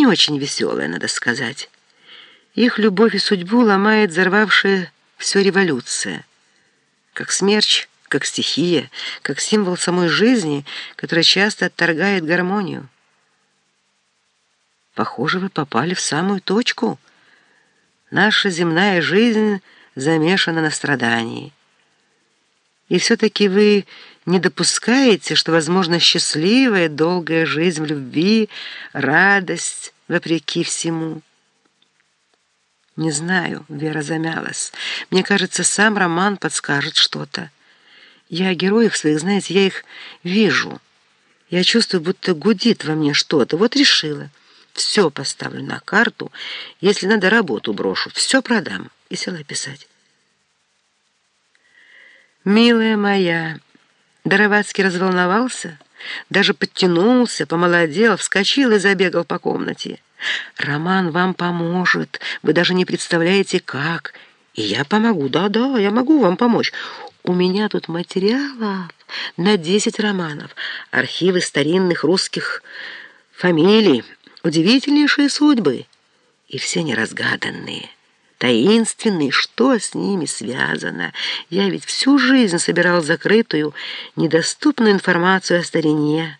Не очень веселая, надо сказать. Их любовь и судьбу ломает взорвавшая все революция. Как смерч, как стихия, как символ самой жизни, которая часто отторгает гармонию. Похоже, вы попали в самую точку. Наша земная жизнь замешана на страдании. И все-таки вы не допускаете, что возможно счастливая, долгая жизнь в любви, радость, вопреки всему. Не знаю, Вера замялась. Мне кажется, сам роман подскажет что-то. Я героев своих, знаете, я их вижу. Я чувствую, будто гудит во мне что-то. Вот решила. Все поставлю на карту. Если надо, работу брошу. Все продам. И села писать. «Милая моя!» Доровацкий разволновался, даже подтянулся, помолодел, вскочил и забегал по комнате. «Роман вам поможет, вы даже не представляете, как. И я помогу, да-да, я могу вам помочь. У меня тут материалов на десять романов, архивы старинных русских фамилий, удивительнейшие судьбы, и все неразгаданные» таинственный, что с ними связано. Я ведь всю жизнь собирал закрытую, недоступную информацию о старине.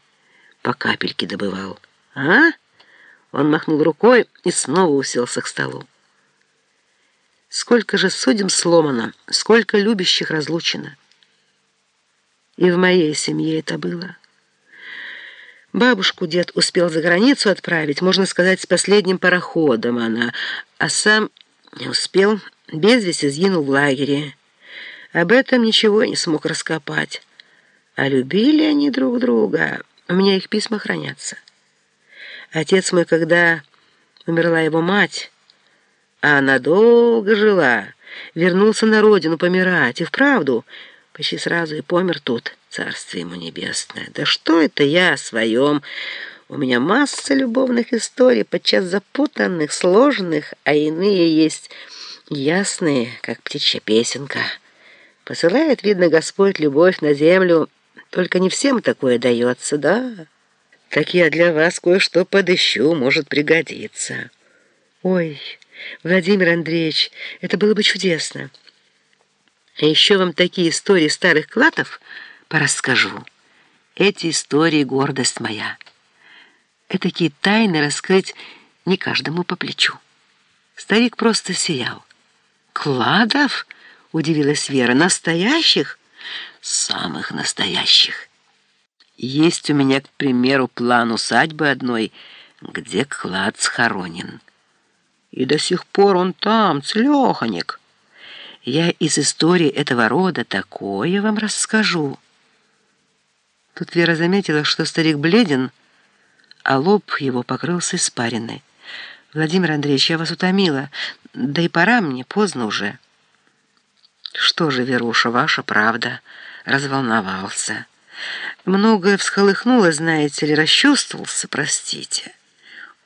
По капельке добывал. А? Он махнул рукой и снова уселся к столу. Сколько же судим сломано, сколько любящих разлучено. И в моей семье это было. Бабушку дед успел за границу отправить, можно сказать, с последним пароходом она, а сам не успел, без вести сгинул в лагере. Об этом ничего не смог раскопать. А любили они друг друга. У меня их письма хранятся. Отец мой, когда умерла его мать, а она долго жила, вернулся на родину помирать. И вправду, почти сразу и помер тут, царствие ему небесное. Да что это я о своем... У меня масса любовных историй, подчас запутанных, сложных, а иные есть ясные, как птичья песенка. Посылает, видно, Господь любовь на землю, только не всем такое дается, да? Так я для вас кое-что подыщу, может пригодиться. Ой, Владимир Андреевич, это было бы чудесно. А еще вам такие истории старых клатов порасскажу. Эти истории — гордость моя». Этакие тайны раскрыть не каждому по плечу. Старик просто сиял. «Кладов?» — удивилась Вера. «Настоящих?» «Самых настоящих. Есть у меня, к примеру, план усадьбы одной, где клад схоронен. И до сих пор он там, целеханик. Я из истории этого рода такое вам расскажу». Тут Вера заметила, что старик бледен, а лоб его покрылся испариной. «Владимир Андреевич, я вас утомила. Да и пора мне, поздно уже». «Что же, Веруша, ваша правда?» Разволновался. Многое всхолыхнуло, знаете ли, расчувствовался, простите.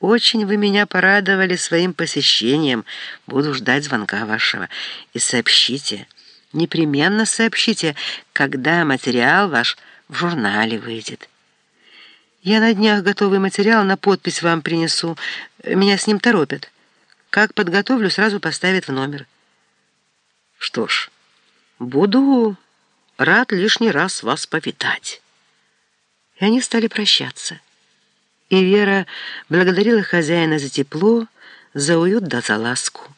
Очень вы меня порадовали своим посещением. Буду ждать звонка вашего. И сообщите, непременно сообщите, когда материал ваш в журнале выйдет». Я на днях готовый материал на подпись вам принесу. Меня с ним торопят. Как подготовлю, сразу поставят в номер. Что ж, буду рад лишний раз вас повидать. И они стали прощаться. И Вера благодарила хозяина за тепло, за уют да за ласку.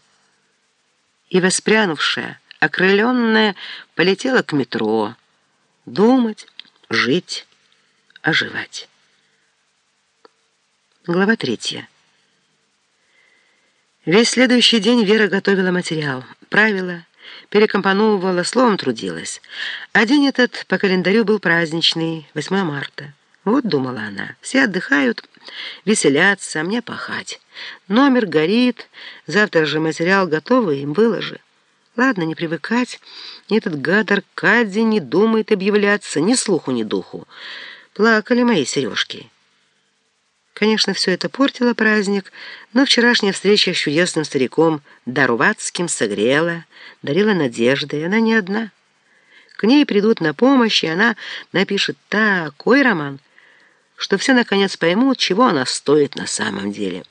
И воспрянувшая, окрыленная, полетела к метро. Думать, жить, оживать. Глава третья. Весь следующий день Вера готовила материал, правила, перекомпоновывала, словом трудилась. А день этот по календарю был праздничный, 8 марта. Вот, думала она, все отдыхают, веселятся, а мне пахать. Номер горит, завтра же материал готовый, им выложи. Ладно, не привыкать, этот гад Аркадий не думает объявляться, ни слуху, ни духу. Плакали мои сережки. Конечно, все это портило праздник, но вчерашняя встреча с чудесным стариком Даруватским согрела, дарила надежды, и она не одна. К ней придут на помощь, и она напишет такой роман, что все наконец поймут, чего она стоит на самом деле.